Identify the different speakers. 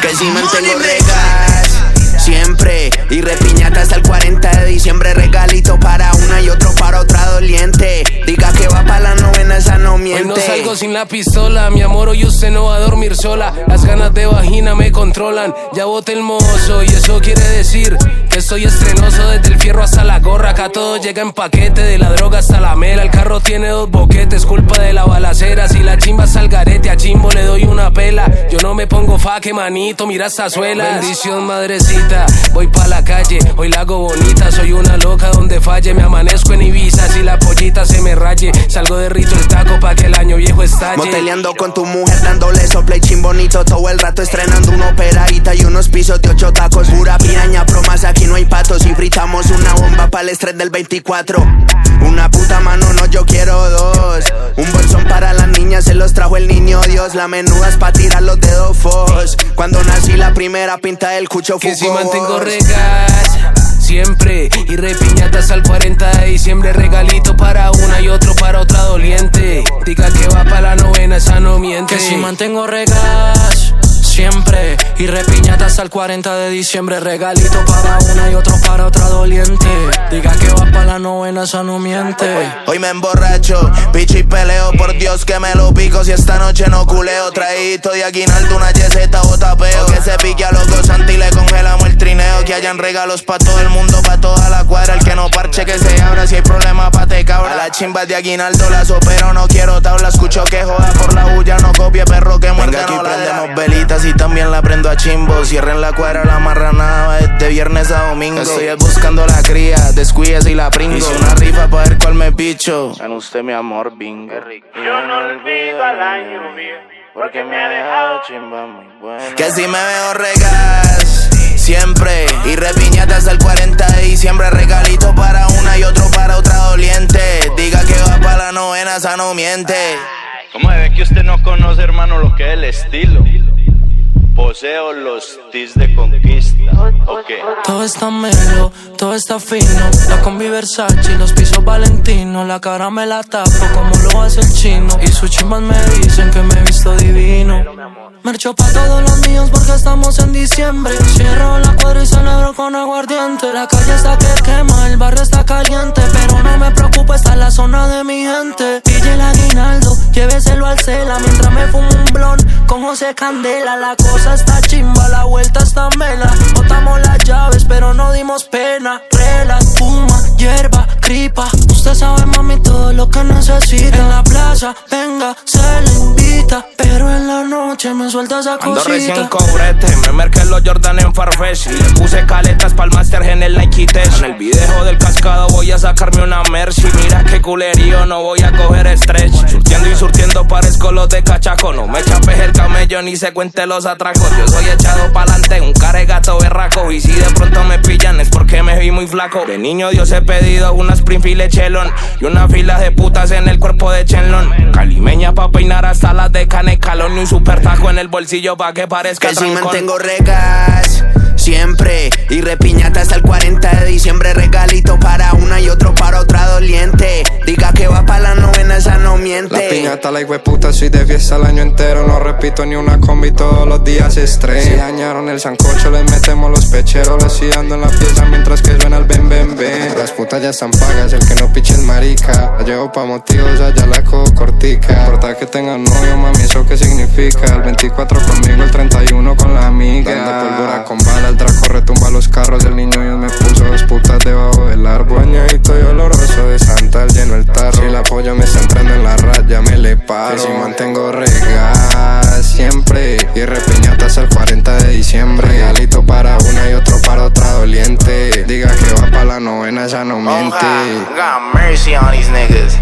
Speaker 1: Que si mantengo regas siempre y repiñata hasta el 40 de diciembre
Speaker 2: sin la pistola, mi amor, hoy usted no va a dormir sola. Las ganas de vagina me controlan, ya bote el mozo y eso quiere decir que soy estrenoso desde el fierro hasta la gorra. Acá todo llega en paquete, de la droga hasta la mela. El carro tiene dos boquetes, balacera. Si la chimba es al garete, a chimbo le doy una pela. Yo no me pongo fa, que manito, mira esta suela. Bendición, madrecita, voy pa' la calle, hoy la hago bonita. Soy una loca donde falle, me amanezco en Ibiza. Si la pollita se me raye, salgo de rito el taco pa' que el año viejo estalle.
Speaker 1: Moteleando con tu mujer, dándole sople chimbonito todo el rato, estrenando una operadita y unos pisos de ocho tacos. Pura piraña, promas, aquí no hay patos. Y fritamos una bomba para el estrés del 24. Una puta mano, no, yo quiero dos. Un bolsón para las niñas, se los trajo el niño Dios. La menuda es pa' tirar los dedos fos. Cuando nací, la primera pinta del cucho
Speaker 2: Que si mantengo regas siempre y repiñatas al 40 de diciembre regalito para una y otro para otra doliente diga que va para la novena esa no miente
Speaker 3: Que si mantengo regas siempre y repiñatas al 40 de diciembre regalito para una y otro para otra doliente. Diga que va para la novena, esa no miente.
Speaker 1: Hoy me emborracho, picho y peleo. Por Dios que me lo pico. Si esta noche no culeo, traído de aguinaldo, una yeseta o tapeo. Que se pique a los gozantes y le congelamos el trineo. Que hayan regalos pa' todo el mundo, pa' toda la cuadra. El que no parche, que se abra. Si hay problema, pa' te cabra. A la chimba de aguinaldo las opero, no quiero tabla. Escucho que joda por la bulla, no copie perro que muerde. Venga, aquí y también la prendo a chimbo. Cierren la cuadra, la marranada es de viernes a domingo. Estoy buscando la cría, descuídese y la pringo. Hice una rifa pa' ver cuál me picho. San usted mi amor, bingo.
Speaker 4: Yo no olvido al año viejo, porque me ha dejado chimba muy buena.
Speaker 1: Que si me veo regas Siempre y repiñata hasta el 40 de diciembre Regalito para una y otro para otra doliente Diga que va para la novena, esa no miente
Speaker 5: ¿Cómo ve que usted no conoce, hermano, lo que es el estilo? Poseo los tis de conquista. Ok.
Speaker 3: Todo está melo, todo está fino. La combi Versace los pisos Valentino. La cara me la tapo como lo hace el chino. Y sus chimas me dicen que me he visto divino. Mercho pa' todos los míos porque estamos en diciembre. Cierro la cuadra y celebro con aguardiente. La calle está que quema, el barrio está caliente. Pero no me José Candela. La cosa está chimba, la vuelta está mela. Botamos las llaves, pero no dimos pena. Relax, fuma, hierba, cripa. Usted sabe, mami, todo lo que necesita. En la plaza, venga, se le invita. Pero en la noche me suelta esa
Speaker 6: Ando recién
Speaker 3: cosita.
Speaker 6: cobrete, me merqué los Jordan en Farfetch y Le puse caletas pa'l Master en el Nike Tech En el video del cascado voy a sacarme una Mercy Mira que culerío, no voy a coger stretch Surtiendo y surtiendo parezco los de cachaco No me camello ni se cuente los atracos. Yo soy echado pa'lante, un caregato berraco. Y si de pronto me pillan es porque me vi muy flaco. De niño Dios he pedido una Springfield Chelon Y una fila de putas en el cuerpo de Chenlon. Calimeña pa' peinar hasta las de Canecalón. Y un super taco en el bolsillo pa' que parezca
Speaker 1: Que si mantengo regas Siempre. Y repiñata hasta el 40 de diciembre Regalito para una y otro para otra doliente. Diga que va para la novena, no
Speaker 7: La
Speaker 1: miente
Speaker 7: piñata, la puta, soy de fiesta el año entero. No repito ni una combi, todos los días estrés. Si dañaron el sancocho, les metemos los pecheros. Les sigo dando en la pieza mientras que suena el ben, ben, ben. Las putas ya están pagas, el que no piche es marica. La llevo pa' motivos, allá la cojo cortica. No importa que tenga novio, mami, ¿eso qué significa? El 24 conmigo, el 31 con la amiga. Dando pólvora con bala, el draco retumba los carros. El niño Dios me puso dos putas debajo del árbol. Paro. Que si mantengo regas siempre. Y repiñata hasta el 40 de diciembre. Regalito para una y otro para otra doliente. Diga que va para la novena, ya no miente.
Speaker 1: Got mercy on these niggas